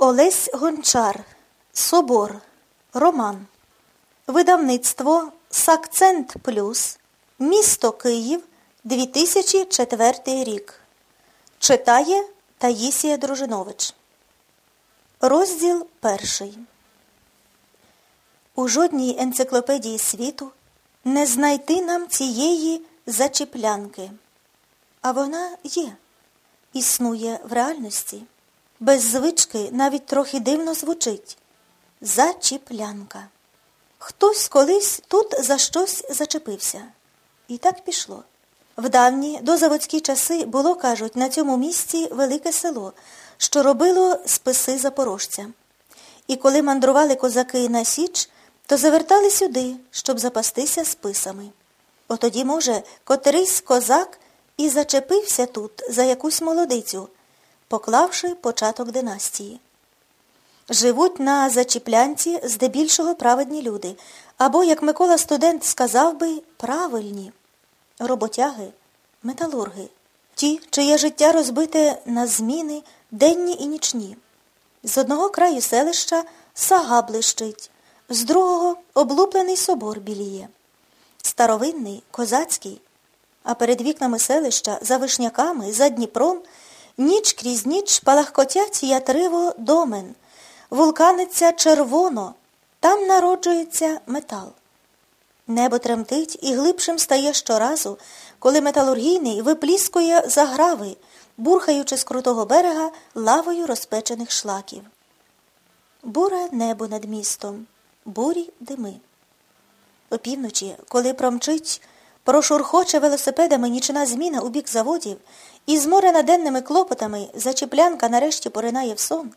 Олесь Гончар. Собор. Роман. Видавництво Сакцент Плюс. Місто Київ. 2004 рік. Читає Таїсія Дружинович. Розділ перший. У жодній енциклопедії світу не знайти нам цієї зачіплянки. А вона є, існує в реальності. Без звички навіть трохи дивно звучить зачіплянка. Хтось колись тут за щось зачепився. І так пішло. В давні дозаводські часи було, кажуть, на цьому місці велике село, що робило списи запорожця. І коли мандрували козаки на Січ, то завертали сюди, щоб запастися списами. Отоді, може, котрийсь козак і зачепився тут за якусь молодицю, поклавши початок династії. Живуть на зачіплянці здебільшого праведні люди, або, як Микола студент сказав би, правильні роботяги, металурги, ті, чиє життя розбите на зміни денні і нічні. З одного краю селища сага блищить, з другого облуплений собор біліє. Старовинний, козацький, а перед вікнами селища, за вишняками, за Дніпром, ніч крізь ніч палахкотять ятриво домен, вулканиться червоно, там народжується метал. Небо тремтить і глибшим стає щоразу, коли металургійний випліскує заграви, бурхаючи з крутого берега лавою розпечених шлаків. Буре небо над містом, бурі дими. Опівночі, коли промчить, прошурхоче велосипедами нічна зміна у бік заводів, і зморена денними клопотами зачіплянка нарешті поринає в сон,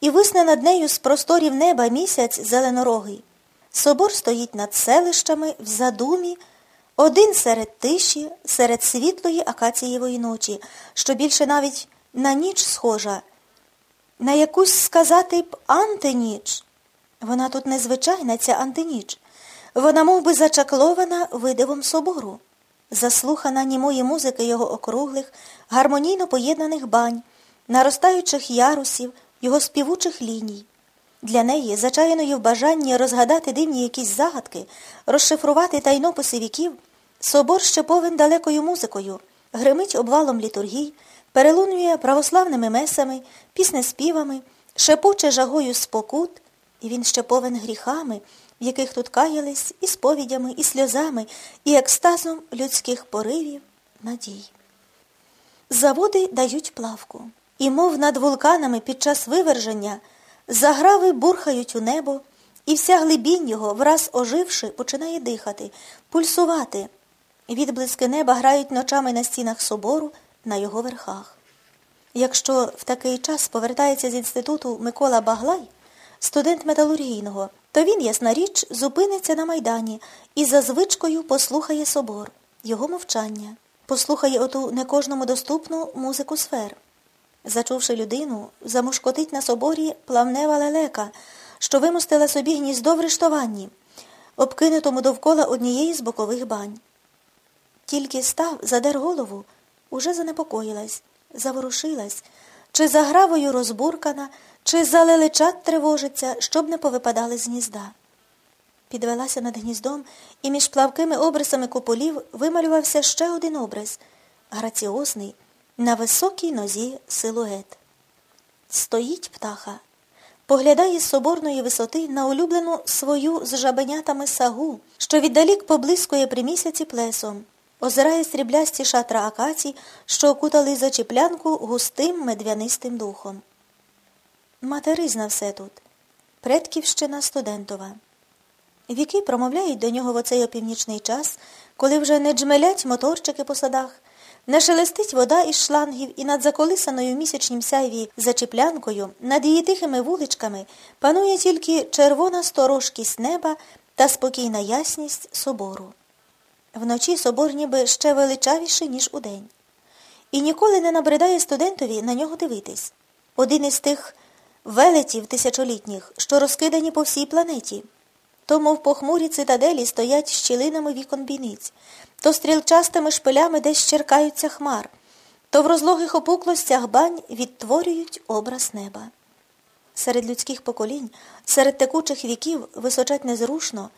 і висне над нею з просторів неба місяць зеленорогий. Собор стоїть над селищами в задумі, один серед тиші, серед світлої акацієвої ночі, що більше навіть на ніч схожа, на якусь сказати б антиніч. Вона тут незвичайна, ця антиніч. Вона мов би, зачаклована видивом собору, заслухана німої музики його округлих, гармонійно поєднаних бань, наростаючих ярусів, його співучих ліній. Для неї, зачаяною в бажанні розгадати дивні якісь загадки, розшифрувати тайнописи віків, собор ще повен далекою музикою, гримить обвалом літургій, перелунює православними месами, піснеспівами, шепоче жагою спокут, і він ще повен гріхами, яких тут каялись, і сповідями, і сльозами, і екстазом людських поривів, надій. Заводи дають плавку, і, мов над вулканами під час виверження, Заграви бурхають у небо, і вся глибінь його, враз оживши, починає дихати, пульсувати. Відблиски неба грають ночами на стінах собору, на його верхах. Якщо в такий час повертається з інституту Микола Баглай, студент металургійного, то він, ясна річ, зупиниться на майдані і за звичкою послухає собор, його мовчання, послухає оту не кожному доступну музику сфер. Зачувши людину, замушкотить на соборі плавнева лелека, що вимостила собі гніздо в рештуванні, обкинутому довкола однієї з бокових бань. Тільки став, задер голову, уже занепокоїлась, заворушилась, чи загравою розбуркана, чи залелечат тривожиться, щоб не повипадали з гнізда. Підвелася над гніздом, і між плавкими обрисами куполів вималювався ще один образ граціозний, на високій нозі силует. Стоїть птаха, поглядає з соборної висоти на улюблену свою з жабенятами сагу, що віддалік поблискує при місяці плесом, озирає сріблясті шатра акацій, що окутали зачіплянку густим медвянистим духом. Материзна все тут, предківщина студентова. Віки промовляють до нього в оцей опівнічний час, коли вже не джмелять моторчики по садах, не шелестить вода із шлангів і над заколисаною місячнім сяйві зачіплянкою, над її тихими вуличками панує тільки червона сторожкість неба та спокійна ясність собору. Вночі собор ніби ще величавіший, ніж удень. І ніколи не набридає студентові на нього дивитись. Один із тих велетів тисячолітніх, що розкидані по всій планеті. То, мов похмурі цитаделі, стоять щілинами вікон бійниць, то стрілчастими шпилями десь черкаються хмар, то в розлогих опуклостях бань відтворюють образ неба. серед людських поколінь, серед текучих віків височать незрушно,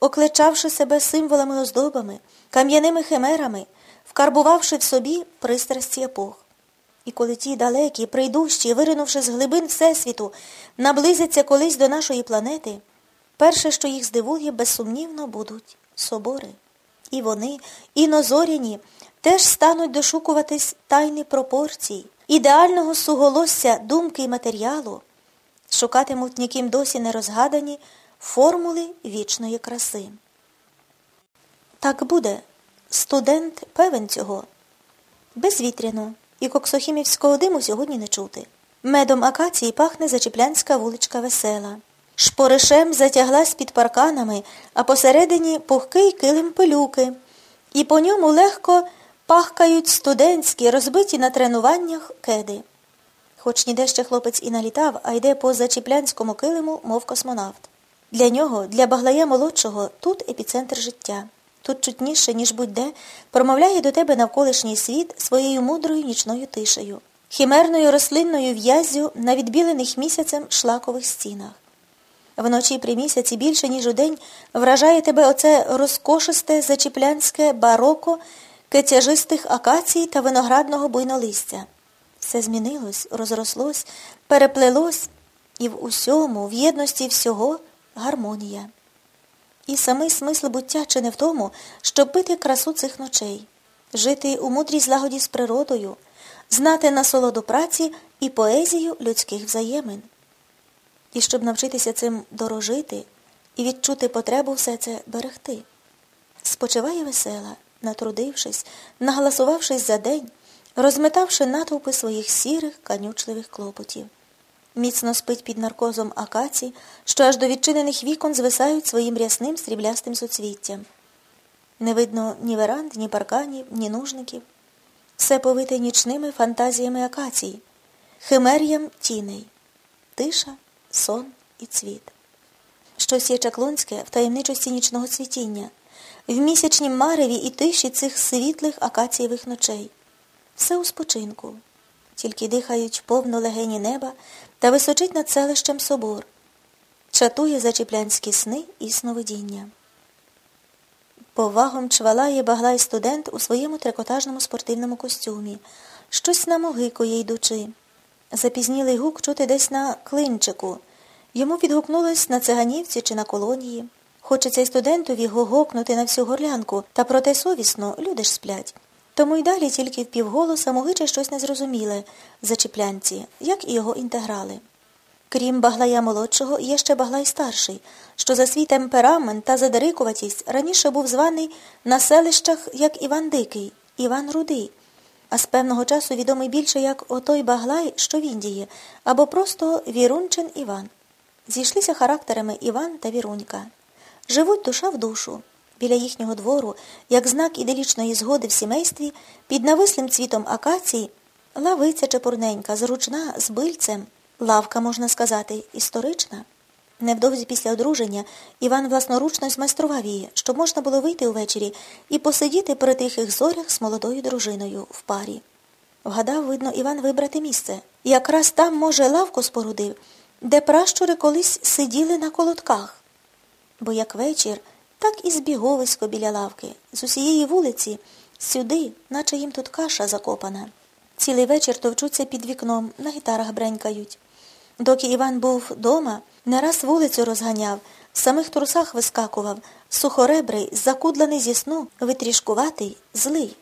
окличавши себе символами оздобами, кам'яними химерами, вкарбувавши в собі пристрасті епох. І коли ті далекі, прийдущі, виринувши з глибин Всесвіту, наблизяться колись до нашої планети, перше, що їх здивує, безсумнівно будуть собори. І вони, і нозоряні, теж стануть дошукуватись тайни пропорцій, ідеального суголосся думки і матеріалу, шукатимуть ніким досі не розгадані формули вічної краси. Так буде. Студент певен цього. Безвітряно і коксохімівського диму сьогодні не чути. Медом акації пахне зачіплянська вуличка весела. Шпоришем затяглась під парканами, а посередині пухкий килим пилюки, і по ньому легко пахкають студентські, розбиті на тренуваннях кеди. Хоч ніде ще хлопець і налітав, а йде по зачіплянському килиму, мов космонавт. Для нього, для баглая молодшого, тут епіцентр життя. Тут чутніше, ніж будь-де, промовляє до тебе навколишній світ своєю мудрою нічною тишею, хімерною рослинною в'яззю на відбілених місяцем шлакових стінах. Вночі при місяці більше, ніж удень, вражає тебе оце розкошисте зачіплянське бароко кетяжистих акацій та виноградного буйнолистя. Все змінилось, розрослось, переплелось, і в усьому, в єдності всього гармонія. І самий смисл буття чи не в тому, щоб пити красу цих ночей, жити у мудрій злагоді з природою, знати насолоду праці і поезію людських взаємин. І щоб навчитися цим дорожити і відчути потребу все це берегти. Спочиває весела, натрудившись, наголосувавшись за день, розметавши натовпи своїх сірих, канючливих клопотів міцно спить під наркозом акацій, що аж до відчинених вікон звисають своїм рясним сріблястим суцвіттям. Не видно ні веранд, ні парканів, ні нужників. Все повите нічними фантазіями акацій, химер'ям тіней, тиша, сон і цвіт. Щось є чаклунське в таємничості нічного цвітіння, в місячнім мареві і тиші цих світлих акацієвих ночей. Все у спочинку, тільки дихають повно легені неба та височить над селищем собор, чатує зачіплянські сни і сновидіння. Повагом чвалає баглай студент у своєму трикотажному спортивному костюмі, щось намогикує йдучи. Запізнілий гук чути десь на клинчику. Йому відгукнулось на циганівці чи на колонії. Хочеться й студентові гогокнути на всю горлянку, та проте совісно люди ж сплять. Тому й далі тільки впівголоса могиче щось незрозуміле зачіплянці, як і його інтеграли. Крім баглая молодшого, є ще баглай старший, що за свій темперамент та задерикуватість раніше був званий на селищах як Іван Дикий, Іван Рудий, а з певного часу відомий більше як отой баглай, що в Індії, або просто Вірунчин Іван. Зійшлися характерами Іван та Вірунька. Живуть душа в душу. Біля їхнього двору, як знак іделічної згоди в сімействі, під навислим цвітом акації, лавиця чепурненька, зручна, з бильцем, лавка, можна сказати, історична. Невдовзі після одруження Іван власноручно змайстрував її, щоб можна було вийти увечері і посидіти при тихих зорях з молодою дружиною в парі. Вгадав, видно, Іван вибрати місце. Якраз там, може, лавку спорудив, де пращури колись сиділи на колодках. Бо як вечір так і збіговисько біля лавки, з усієї вулиці, сюди, наче їм тут каша закопана. Цілий вечір товчуться під вікном, на гітарах бренькають. Доки Іван був дома, не раз вулицю розганяв, в самих трусах вискакував, сухоребрий, закудлений зі сну, витрішкуватий, злий.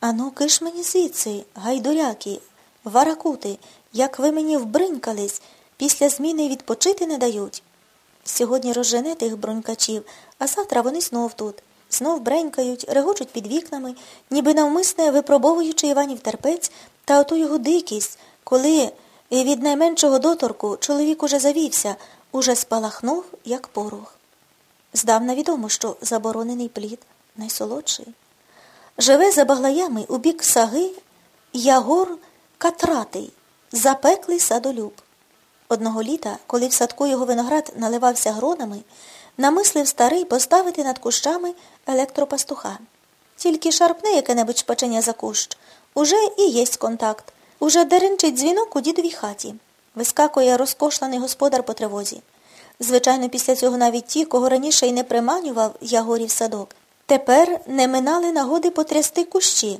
Ану, киш мені звідси, гайдуряки, варакути, як ви мені вбринькались, після зміни відпочити не дають. Сьогодні розжене тих бронькачів, а завтра вони знов тут. Знов бренькають, регочуть під вікнами, ніби навмисне випробовуючи Іванів терпець та оту його дикість, коли від найменшого доторку чоловік уже завівся, уже спалахнув, як порох. Здавна відомо, що заборонений плід найсолодший. Живе за баглаями у бік саги Ягор Катратий, запеклий садолюб. Одного літа, коли в садку його виноград наливався гронами, намислив старий поставити над кущами електропастуха. Тільки шарпне яке-небудь шпачення за кущ. Уже і єсть контакт. Уже деренчить дзвінок у дідовій хаті. Вискакує розкошлений господар по тривозі. Звичайно, після цього навіть ті, кого раніше й не приманював Ягорів садок, тепер не минали нагоди потрясти кущі,